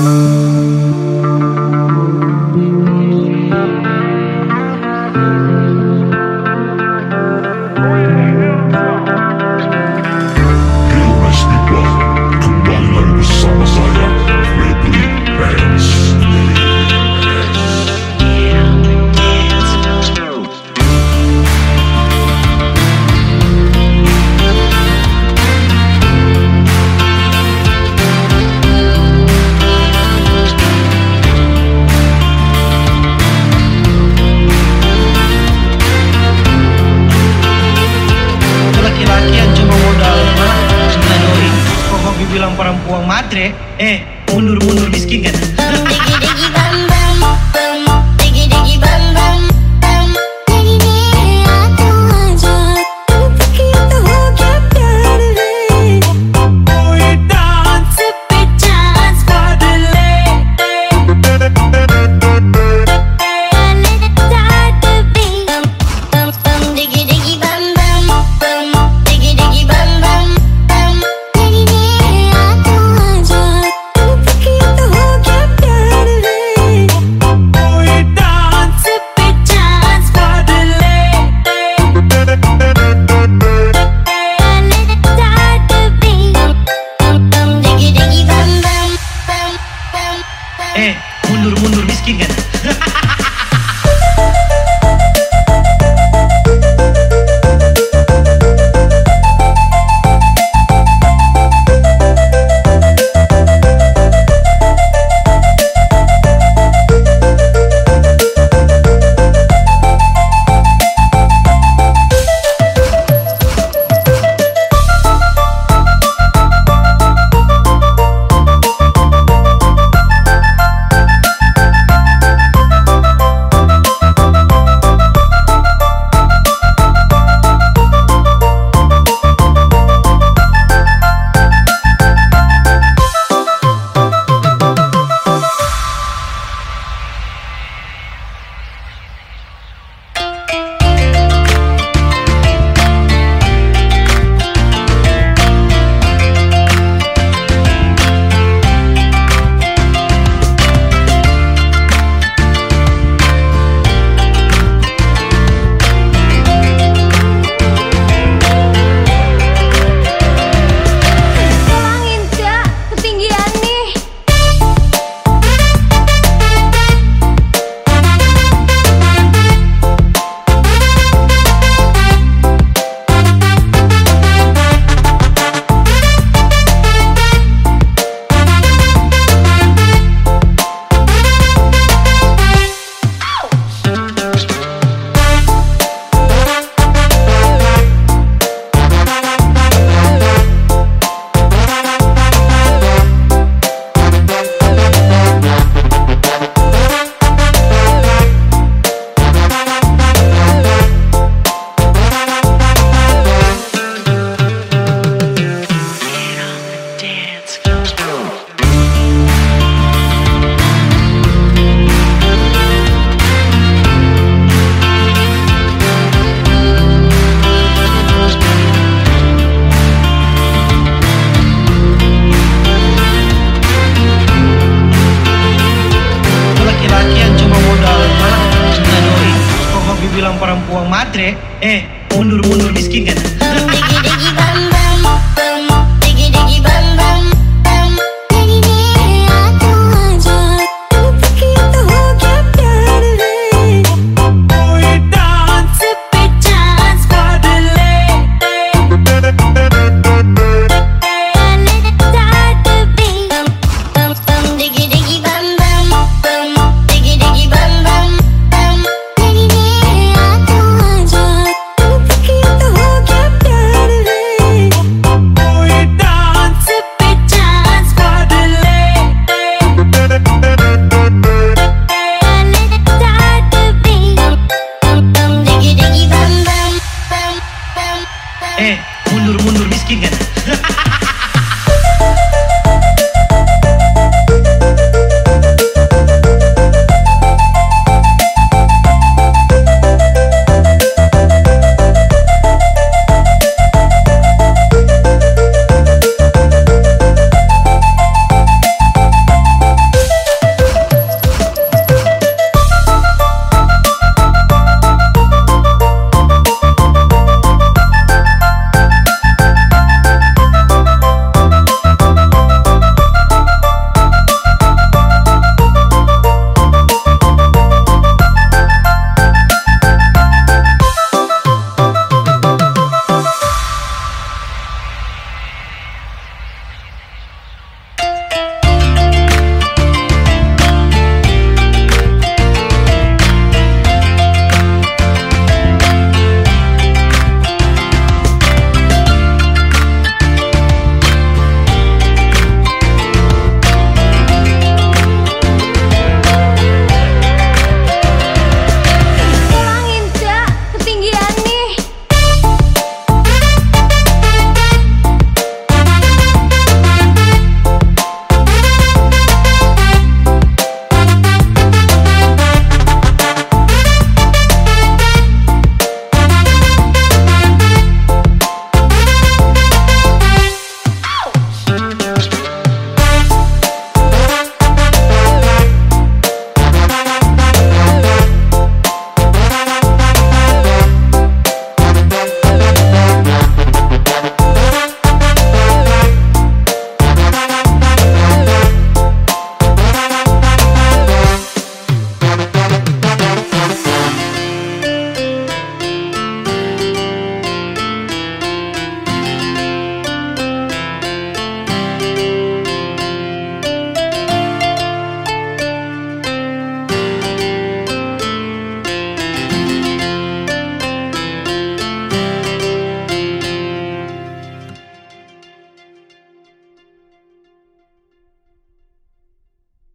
bilang matre, eh mundur-mundur miskin kan? Eh você é.